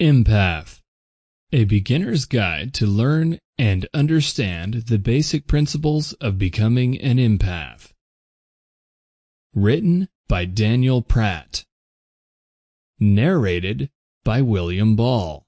Empath A beginner's guide to learn and understand the basic principles of becoming an empath. Written by Daniel Pratt. Narrated by William Ball.